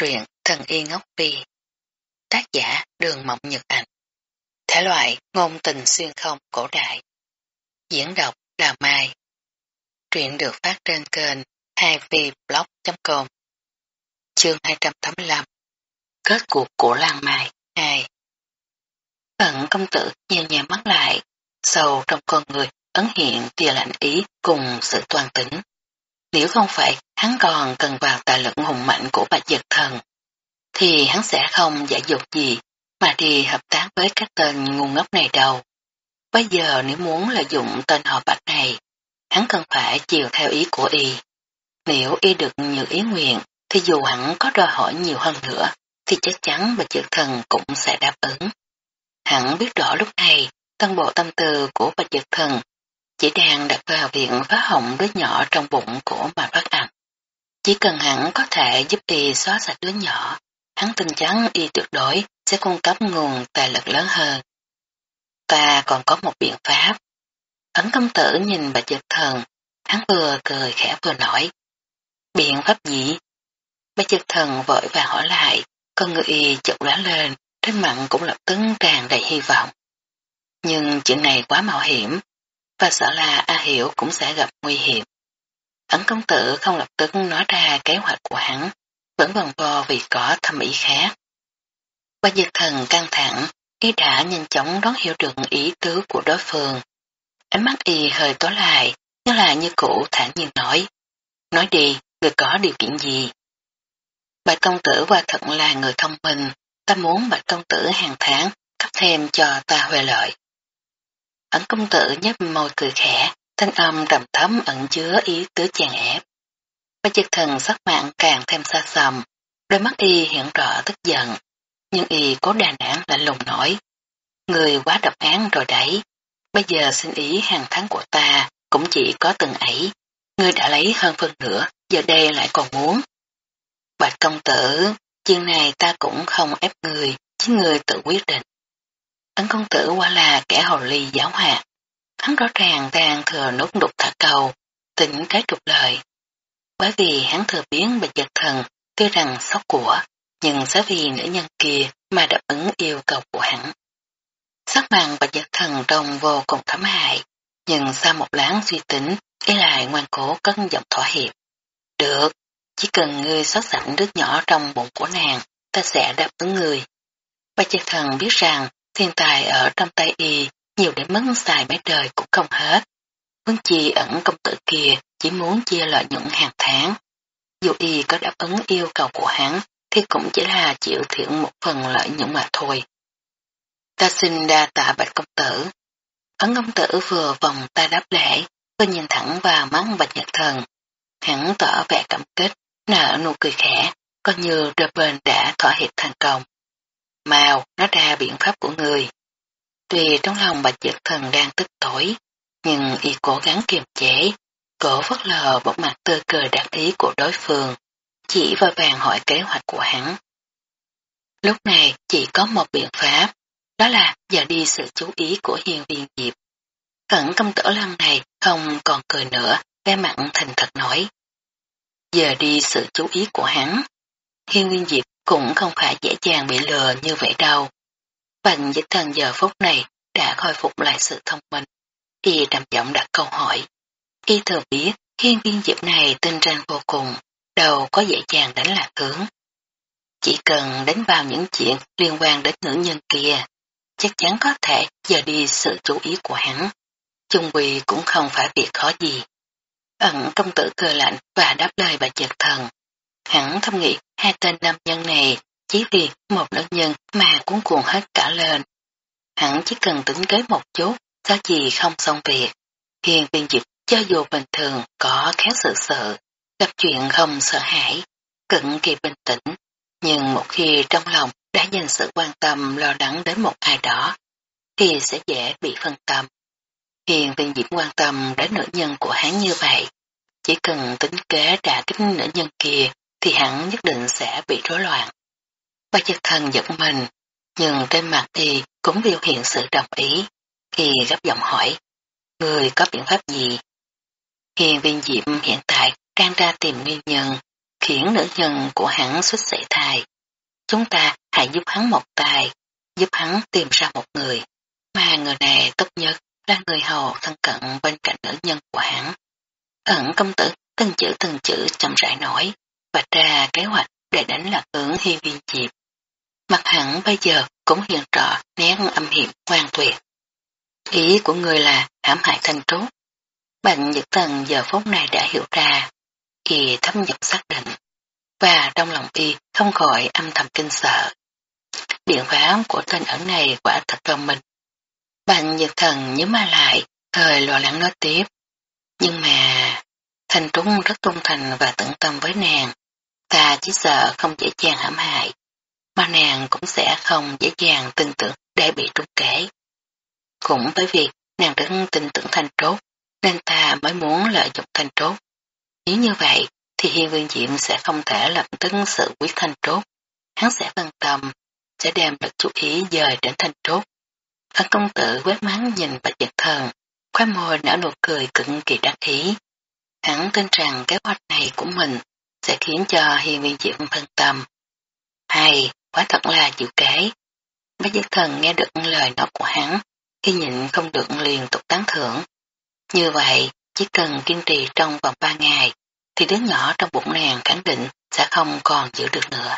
Truyện Thần Y Ngốc Phi. Tác giả Đường Mộng Nhật Ảnh Thể loại ngôn tình xuyên không cổ đại. Diễn đọc là Mai. Truyện được phát trên kênh 2vblog.com Chương 285 Kết cuộc của Lan Mai 2 Phận công tử nhìn nhẹ mắt lại, sâu trong con người ấn hiện tia lạnh ý cùng sự toàn tính. Nếu không phải hắn còn cần vào tài lực hùng mạnh của bạch giật thần, thì hắn sẽ không giải dục gì mà đi hợp tác với các tên ngu ngốc này đâu. Bây giờ nếu muốn lợi dụng tên họ bạch này, hắn cần phải chiều theo ý của y. Nếu y được như ý nguyện, thì dù hắn có đòi hỏi nhiều hơn nữa, thì chắc chắn bạch dược thần cũng sẽ đáp ứng. Hắn biết rõ lúc này, toàn bộ tâm tư của bạch dược thần chỉ đang đặt vào viện phá hỏng đứa nhỏ trong bụng của bà bác ảnh. Chỉ cần hắn có thể giúp y xóa sạch đứa nhỏ, hắn tin chắn y tuyệt đối sẽ cung cấp nguồn tài lực lớn hơn. Ta còn có một biện pháp. Ấn công tử nhìn bà giật thần, hắn vừa cười khẽ vừa nói. Biện pháp gì? Bà giật thần vội vàng hỏi lại, con người y chụp lá lên, trên mặt cũng lập tức tràn đầy hy vọng. Nhưng chuyện này quá mạo hiểm, và sợ là A Hiểu cũng sẽ gặp nguy hiểm. Ấn công tử không lập tức nói ra kế hoạch của hắn, vẫn còn vò vì có thâm ý khác. Ba dược thần căng thẳng, ý đã nhanh chóng đón hiểu được ý tứ của đối phương. Ánh mắt y hơi tối lại, nhưng là như cũ thản nhiên nói. Nói đi, người có điều kiện gì? Bạch công tử qua thật là người thông minh, ta muốn bạch công tử hàng tháng cấp thêm cho ta huệ lợi. Ấn công tử nhấp môi cười khẽ, thanh âm trầm thấm ẩn chứa ý tứ chèn ép. Bạch Dực thần sắc mạng càng thêm xa xầm, đôi mắt y hiện rõ tức giận, nhưng y cố đà nản lạnh lùng nói. Người quá độc án rồi đấy, bây giờ xin ý hàng tháng của ta cũng chỉ có từng ấy, ngươi đã lấy hơn phân nửa, giờ đây lại còn muốn. Bạch công tử, chuyện này ta cũng không ép người, chính người tự quyết định. Ấn công tử quả là kẻ hồ ly giáo hạ. Hắn rõ ràng đang thừa nút đục thả cầu, tỉnh cái trục lời. Bởi vì hắn thừa biến bệnh giật thần tuy rằng sóc của, nhưng sẽ vì nữ nhân kia mà đáp ứng yêu cầu của hắn. Sắc mặt bệnh giật thần trông vô cùng thấm hại, nhưng sau một láng suy tính, ý lại ngoan cố cất giọng thỏa hiệp. Được, chỉ cần ngươi xót sạch đứa nhỏ trong bụng của nàng, ta sẽ đáp ứng ngươi. Bạch giật thần biết rằng thiên tài ở trong tay y nhiều để mất xài mấy đời cũng không hết. Huống chi ẩn công tử kia chỉ muốn chia lợi nhuận hàng tháng. Dù y có đáp ứng yêu cầu của hắn thì cũng chỉ là chịu thiện một phần lợi nhuận mà thôi. Ta xin đa tạ bạch công tử. Ấn công tử vừa vòng ta đáp lễ, vừa nhìn thẳng vào mắt bạch nhật thần. Hắn tỏ vẻ cảm kích, nở nụ cười khẽ, coi như đôi bên đã thỏa hiệp thành công. Màu, nó ra biện pháp của người. Tuy trong lòng bạch dược thần đang tức tối, nhưng y cố gắng kiềm chế, cổ vất lờ bỗng mặt tươi cười đặc ý của đối phương, chỉ và vàng hỏi kế hoạch của hắn. Lúc này chỉ có một biện pháp, đó là giờ đi sự chú ý của hiền viên diệp. Cẩn công tử lăng này không còn cười nữa, vẻ mặn thành thật nói. Giờ đi sự chú ý của hắn. Hiên viên diệp cũng không phải dễ dàng bị lừa như vậy đâu. Bành dịch thần giờ phút này đã khôi phục lại sự thông minh. Y trầm giọng đặt câu hỏi. Y thừa biết hiên viên diệp này tinh ranh vô cùng, đâu có dễ dàng đánh lạc hướng. Chỉ cần đánh vào những chuyện liên quan đến nữ nhân kia, chắc chắn có thể giờ đi sự chú ý của hắn. Trung quỳ cũng không phải việc khó gì. Ẩn công tử cười lạnh và đáp lời bà giật thần. Hắn thâm nghĩ hai tên nam nhân này chỉ vì một nữ nhân mà cuốn cuồng hết cả lên. Hắn chỉ cần tính kế một chút, có gì không xong việc. Hiền viên dịch cho dù bình thường có khéo sự sợ, gặp chuyện không sợ hãi, cực kỳ bình tĩnh, nhưng một khi trong lòng đã dành sự quan tâm lo lắng đến một ai đó, thì sẽ dễ bị phân tâm. Hiền viên dịch quan tâm đến nữ nhân của hắn như vậy, chỉ cần tính kế trả kích nữ nhân kia thì hắn nhất định sẽ bị rối loạn. Ba chất thần giật mình, nhưng trên mặt thì cũng biểu hiện sự đồng ý, khi gấp giọng hỏi, người có biện pháp gì? Hiền viên diệm hiện tại đang ra tìm nguyên nhân, khiến nữ nhân của hắn xuất sảy thai. Chúng ta hãy giúp hắn một tài, giúp hắn tìm ra một người, mà người này tốt nhất là người hầu thân cận bên cạnh nữ nhân của hắn. Ẩn công tử từng chữ từng chữ chậm rãi nói, và ra kế hoạch để đánh lạc ứng hy viên diệp. Mặt hẳn bây giờ cũng hiện rõ nét âm hiểm ngoan tuyệt. Ý của người là hãm hại thanh trúc. Bạn Nhật Thần giờ phút này đã hiểu ra, kỳ thâm nhập xác định, và trong lòng y không khỏi âm thầm kinh sợ. Biện pháp của tên ẩn này quả thật trong mình. Bạn Nhật Thần nhớ mà lại, thời lo lắng nói tiếp. Nhưng mà, Thanh Trúng rất trung thành và tận tâm với nàng, ta chỉ sợ không dễ dàng hãm hại, mà nàng cũng sẽ không dễ dàng tin tưởng để bị trúng kế. Cũng bởi vì nàng rất tin tưởng thanh trốt, nên ta mới muốn lợi dụng thanh trốt. Nếu như vậy, thì Hiên Viên Diệm sẽ không thể lập tức sự quyết thanh trốt. Hắn sẽ phân tâm, sẽ đem lực chú ý dời đến thanh trốt. Phan công tử quét mắng nhìn bạch giật thần, khóa môi nở nụ cười cực kỳ đắc ý. Hắn tin rằng kế hoạch này của mình sẽ khiến cho Hiên Viên Diệm phân tâm. Hay, quá thật là chịu kế. Bác Dứt thần nghe được lời nói của hắn, khi nhịn không được liền tục tán thưởng. Như vậy, chỉ cần kiên trì trong vòng 3 ngày, thì đứa nhỏ trong bụng nàng khẳng định sẽ không còn giữ được nữa.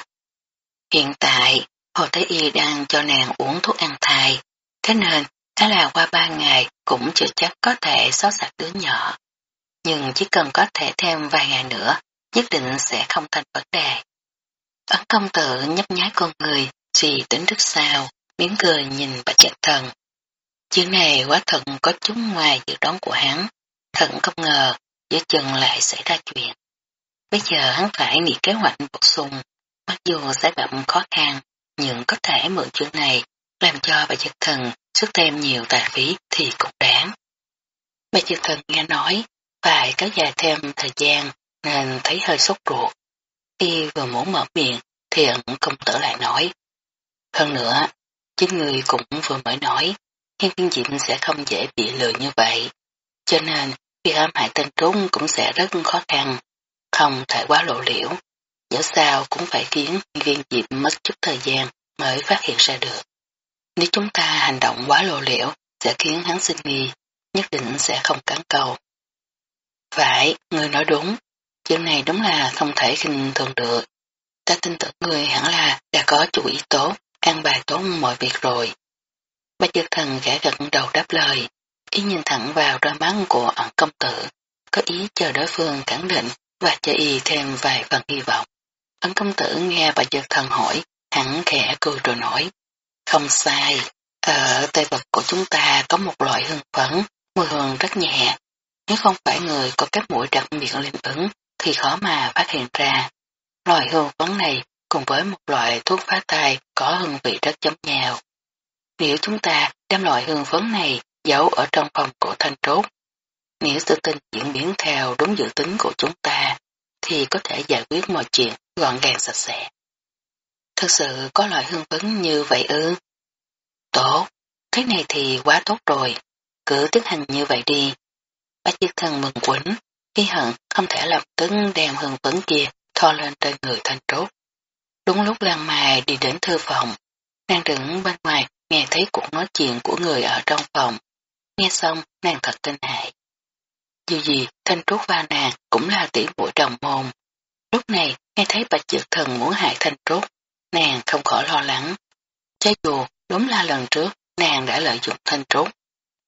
Hiện tại, Hồ Thái Y đang cho nàng uống thuốc ăn thai, thế nên đã là qua 3 ngày cũng chưa chắc có thể xóa sạch đứa nhỏ. Nhưng chỉ cần có thể thêm vài ngày nữa, nhất định sẽ không thành vấn đề. Ấn công tử nhấp nháy con người, suy tính rất sao, miếng cười nhìn bạch trạch thần. Chuyện này quá thật có chút ngoài dự đoán của hắn, thật không ngờ giữa chừng lại xảy ra chuyện. Bây giờ hắn phải nghĩ kế hoạch bổ sung, mặc dù sẽ gặp khó khăn, nhưng có thể mượn chuyện này làm cho bà trạch thần xuất thêm nhiều tài phí thì cũng đáng. Bà trạch thần nghe nói phải kéo dài thêm thời gian nên thấy hơi sốt ruột. Khi vừa muốn mở miệng thì ẩn công tử lại nói. Hơn nữa, chính người cũng vừa mới nói Hiên viên diệm sẽ không dễ bị lừa như vậy. Cho nên, việc hãm hại tên trốn cũng sẽ rất khó khăn, không thể quá lộ liễu. Dẫu sao cũng phải khiến viên diệm mất chút thời gian mới phát hiện ra được. Nếu chúng ta hành động quá lộ liễu sẽ khiến hắn sinh nghi, nhất định sẽ không cắn câu. Phải, người nói đúng, chuyện này đúng là không thể khinh thường được. Ta tin tưởng người hẳn là đã có chủ ý tốt, an bài tốt mọi việc rồi. Bạch dược thần gã gật đầu đáp lời, ý nhìn thẳng vào đôi mắt của ẩn công tử, có ý chờ đối phương khẳng định và cho y thêm vài phần hy vọng. Ẩn công tử nghe bạch dược thần hỏi, hẳn khẽ cười rồi nói, không sai, ở tây vật của chúng ta có một loại hương phấn, mùi hương rất nhẹ. Nếu không phải người có các mũi đặc biệt liên ứng thì khó mà phát hiện ra. Loại hương phấn này cùng với một loại thuốc phá tai có hương vị rất giống nhau. Nếu chúng ta đem loại hương phấn này giấu ở trong phòng của thanh trốt, nếu sự tình diễn biến theo đúng dự tính của chúng ta, thì có thể giải quyết mọi chuyện gọn gàng sạch sẽ. Thật sự có loại hương phấn như vậy ư? Tốt, thế này thì quá tốt rồi, cứ tiến hành như vậy đi. Bác chiếc thân mừng quấn, khi hận không thể lập tức đem hương phấn kia thoa lên trên người thanh trốt. Đúng lúc Lan Mai đi đến thư phòng, nàng đứng bên ngoài nghe thấy cuộc nói chuyện của người ở trong phòng. Nghe xong, nàng thật kinh hại. Dù gì, thanh trúc và nàng cũng là tỷ muội đồng môn. Lúc này, nghe thấy bạch dược thần muốn hại thanh trúc, nàng không khỏi lo lắng. Cho dù đúng là lần trước nàng đã lợi dụng thanh trúc,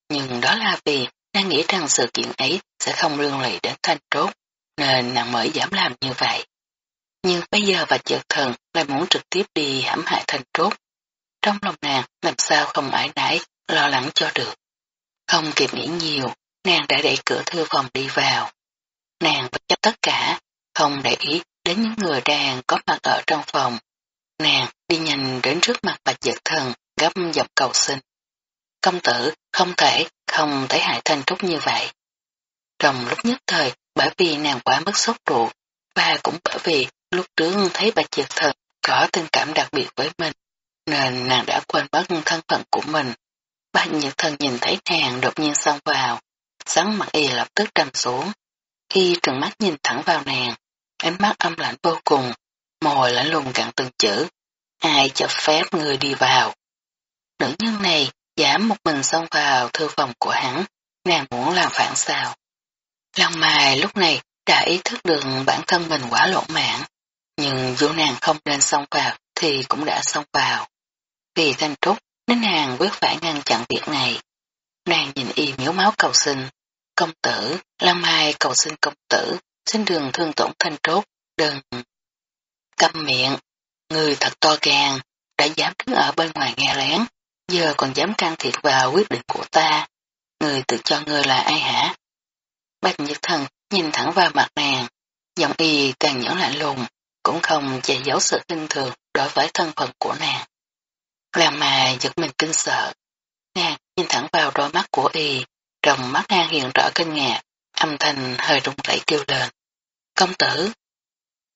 nhưng đó là vì nàng nghĩ rằng sự kiện ấy sẽ không lương lì đến thanh trốt, nên nàng mới dám làm như vậy. Nhưng bây giờ bạch dược thần lại muốn trực tiếp đi hãm hại thanh trốt. trong lòng nàng làm sao không ái nãi, lo lắng cho được. Không kịp nghĩ nhiều, nàng đã đẩy cửa thư phòng đi vào. Nàng bất chấp tất cả, không để ý đến những người đang có mặt ở trong phòng. Nàng đi nhanh đến trước mặt bạch giật thần, gấp dọc cầu xin. Công tử không thể, không thể hại thanh trúc như vậy. Trong lúc nhất thời, bởi vì nàng quá mất sốt ruột, và cũng bởi vì lúc trước thấy bà triệt thần có tình cảm đặc biệt với mình, nên nàng đã quên mất thân phận của mình. Ba nhật thần nhìn thấy nàng đột nhiên xông vào, sáng mặt y lập tức trầm xuống. Khi trừng mắt nhìn thẳng vào nàng, ánh mắt âm lạnh vô cùng, mồi lạnh lùng cặn từng chữ. Ai cho phép người đi vào? Nữ nhân này dám một mình xông vào thư phòng của hắn, nàng muốn làm phản sao. Lăng Mai lúc này đã ý thức được bản thân mình quá lộn mạng, nhưng dù nàng không nên xông vào thì cũng đã xông vào. Vì thanh trúc nên nàng quyết phải ngăn chặn việc này. Nàng nhìn y miếu máu cầu xin Công tử, Lăng Mai cầu xin công tử, xin đường thương tổn thanh trúc, đừng. Câm miệng, người thật to gan, đã dám đứng ở bên ngoài nghe lén, giờ còn dám can thiệp vào quyết định của ta. Người tự cho người là ai hả? Bạch Nhật Thần nhìn thẳng vào mặt nàng, giọng y tàn nhẫn lạnh lùng, cũng không che giấu sự kinh thường đối với thân phận của nàng. Làm mà giật mình kinh sợ. Nàng nhìn thẳng vào đôi mắt của y, trong mắt nàng hiện rõ kinh ngạc, âm thanh hơi rung rẩy kêu lên. Công tử!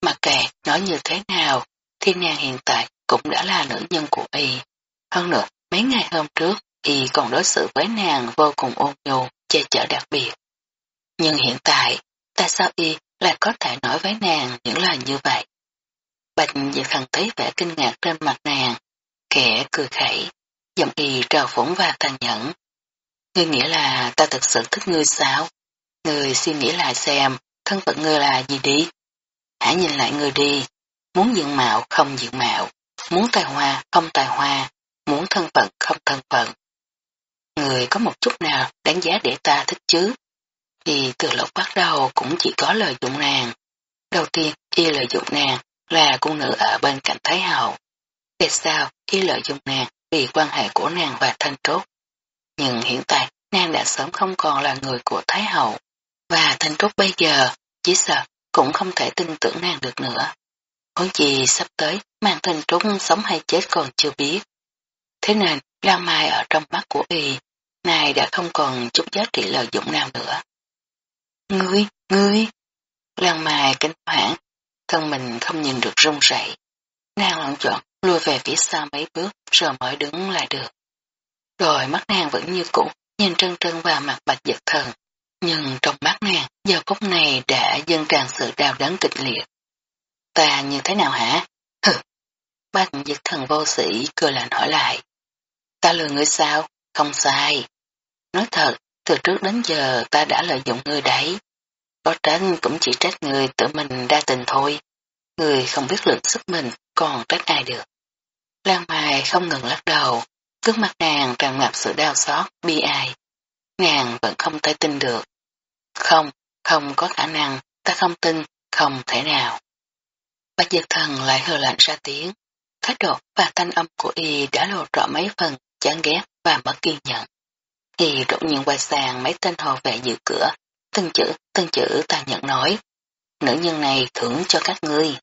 Mặc kệ nói như thế nào, thiên nàng hiện tại cũng đã là nữ nhân của y. Hơn nữa, mấy ngày hôm trước, y còn đối xử với nàng vô cùng ôn nhu, che chở đặc biệt. Nhưng hiện tại, tại sao y lại có thể nói với nàng những lời như vậy? Bạch Diệp Thần thấy vẻ kinh ngạc trên mặt nàng, kẻ cười khẩy, giọng y trào phủng và tàn nhẫn. Ngươi nghĩ là ta thực sự thích ngươi sao? Ngươi suy nghĩ lại xem, thân phận ngươi là gì đi? Hãy nhìn lại ngươi đi, muốn diện mạo không diện mạo, muốn tài hoa không tài hoa, muốn thân phận không thân phận. Người có một chút nào đáng giá để ta thích chứ? Thì từ lúc bắt đầu cũng chỉ có lợi dụng nàng. Đầu tiên, y lợi dụng nàng là cung nữ ở bên cạnh Thái Hậu. Về sau, y lợi dụng nàng vì quan hệ của nàng và Thanh Trúc. Nhưng hiện tại, nàng đã sớm không còn là người của Thái Hậu. Và Thanh Trúc bây giờ, chỉ sợ cũng không thể tin tưởng nàng được nữa. Huống gì sắp tới, mang Thanh Trúc sống hay chết còn chưa biết. Thế nên, Lan Mai ở trong mắt của y, này đã không còn chút giá trị lợi dụng nào nữa. Ngươi, ngươi! Lan Mai kinh hoảng, thân mình không nhìn được rung rẩy. Nàng lộn chọn lùi về phía sau mấy bước rồi mới đứng lại được. Rồi mắt nàng vẫn như cũ, nhìn trân trân vào mặt bạch giật thần. Nhưng trong mắt nàng, giờ phút này đã dâng tràn sự đau đớn kịch liệt. Ta như thế nào hả? Hừ! Bạch giật thần vô sĩ cười lạnh hỏi lại. Ta lừa ngươi sao? Không sai. Nói thật, từ trước đến giờ ta đã lợi dụng ngươi đấy. Có trách cũng chỉ trách người tự mình đa tình thôi. Người không biết lượng sức mình còn trách ai được. Lan Mai không ngừng lắc đầu, gương mặt nàng tràn ngập sự đau xót, bi ai. Nàng vẫn không thể tin được. Không, không có khả năng, ta không tin, không thể nào. Bạch diệt Thần lại hờ lạnh ra tiếng. Thái độ và thanh âm của y đã lộ rõ mấy phần chán ghét và mất kiên nhẫn. thì đột nhiên quay sang mấy tên hồ vệ giữ cửa, từng chữ, từng chữ tàn nhẫn nói. Nữ nhân này thưởng cho các ngươi.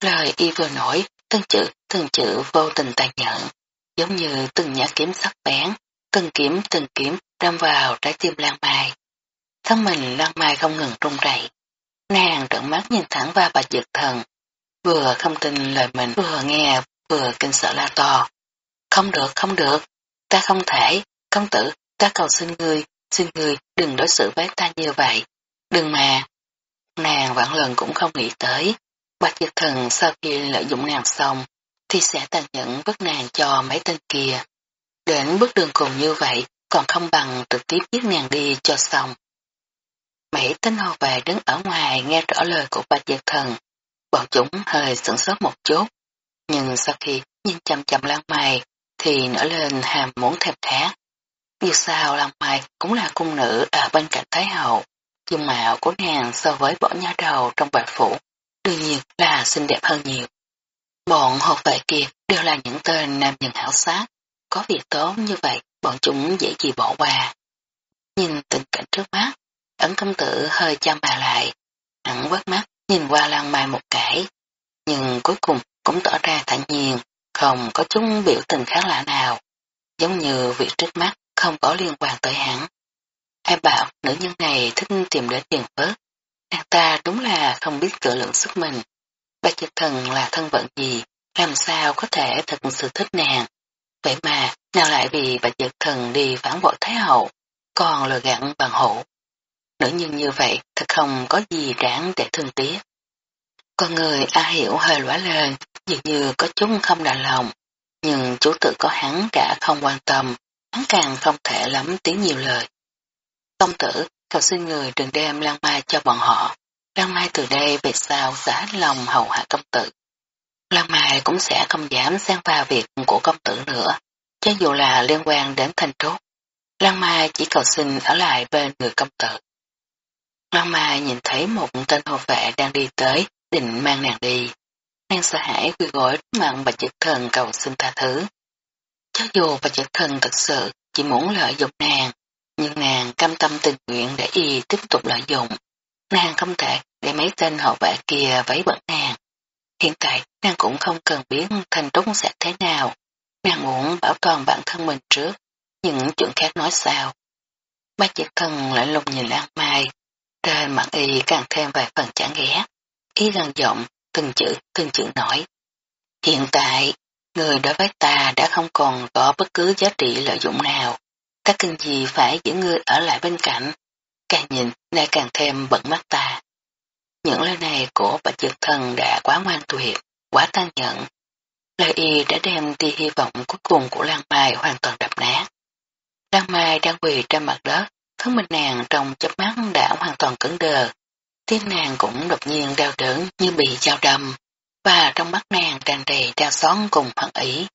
Lời y vừa nói, từng chữ, từng chữ vô tình tàn nhẫn, giống như từng nhã kiếm sắc bén, từng kiếm, từng kiếm đâm vào trái tim Lan Mai. Thân mình Lan Mai không ngừng rung rẩy. Nàng trợn mắt nhìn thẳng vào bà dược thần, vừa không tin lời mình vừa nghe vừa kinh sợ la to. Không được, không được, ta không thể, công tử, ta cầu xin người xin người đừng đối xử với ta như vậy, đừng mà. Nàng vạn lần cũng không nghĩ tới, bạch diệt thần sau khi lợi dụng nàng xong, thì sẽ tàn nhẫn vứt nàng cho mấy tên kia. Đến bước đường cùng như vậy, còn không bằng trực tiếp giết nàng đi cho xong. Mấy tên hồ về đứng ở ngoài nghe rõ lời của bạch diệt thần, bọn chúng hơi sửng sốt một chút, nhưng sau khi nhìn chăm chăm lan mày, thì nở lên hàm muốn thèm khát. Dù sao Lan Mai cũng là cung nữ ở bên cạnh Thái Hậu, dung mạo của nàng so với bỏ nha đầu trong bạch phủ, đương nhiên là xinh đẹp hơn nhiều. Bọn hộp vệ kia đều là những tên nam nhân hảo sát, có việc tốt như vậy bọn chúng dễ gì bỏ qua. Nhìn tình cảnh trước mắt, ấn công tử hơi chăm bà lại, hắn quát mắt nhìn qua Lan Mai một cái, nhưng cuối cùng cũng tỏ ra thản nhiên, không có chút biểu tình khác lạ nào, giống như việc trước mắt không có liên quan tới hắn. Ai bảo nữ nhân này thích tìm đến tiền phớt. Nàng ta đúng là không biết tự lượng sức mình. Bạch Nhật Thần là thân vận gì, làm sao có thể thật sự thích nàng. Vậy mà, nào lại vì bạch giật Thần đi phản bội Thái Hậu, còn lừa gặn bằng hữu? Nữ nhân như vậy thật không có gì đáng để thương tiếc. Con người A Hiểu hơi lóa lên, dường như có chút không đành lòng, nhưng chủ tự có hắn đã không quan tâm, hắn càng không thể lắm tiếng nhiều lời. Công tử, cầu xin người đừng đem Lan Mai cho bọn họ. Lan Mai từ đây về sau sẽ hết lòng hầu hạ công tử. Lan Mai cũng sẽ không dám xen vào việc của công tử nữa, cho dù là liên quan đến thanh trúc. Lan Mai chỉ cầu xin ở lại bên người công tử. Lan Mai nhìn thấy một tên hộ vệ đang đi tới, định mang nàng đi. Nàng sợ hãi quy gối trước mặt bạch trực thần cầu xin tha thứ. Cho dù bạch trực thần thật sự chỉ muốn lợi dụng nàng, nhưng nàng cam tâm tình nguyện để y tiếp tục lợi dụng. Nàng không thể để mấy tên hậu vệ kia vấy bẩn nàng. Hiện tại nàng cũng không cần biết thành trúc sẽ thế nào. Nàng muốn bảo toàn bản thân mình trước, những chuyện khác nói sao. Bác trực thần lại lùng nhìn an Mai, trên mặt y càng thêm vài phần chán ghét. Y gần giọng, từng chữ, từng chữ nói. Hiện tại, người đối với ta đã không còn có bất cứ giá trị lợi dụng nào. Ta cần gì phải giữ ngươi ở lại bên cạnh. Càng nhìn, lại càng thêm bận mắt ta. Những lời này của bạch dược thần đã quá ngoan tuyệt, quá tan nhận. Lời y đã đem đi hy vọng cuối cùng của Lan Mai hoàn toàn đập nát. Lan Mai đang quỳ trên mặt đất, thân mình nàng trong chớp mắt đã hoàn toàn cứng đờ. Tiếng nàng cũng đột nhiên đau đớn như bị dao đâm, và trong mắt nàng tràn đầy đau xót cùng hận ý.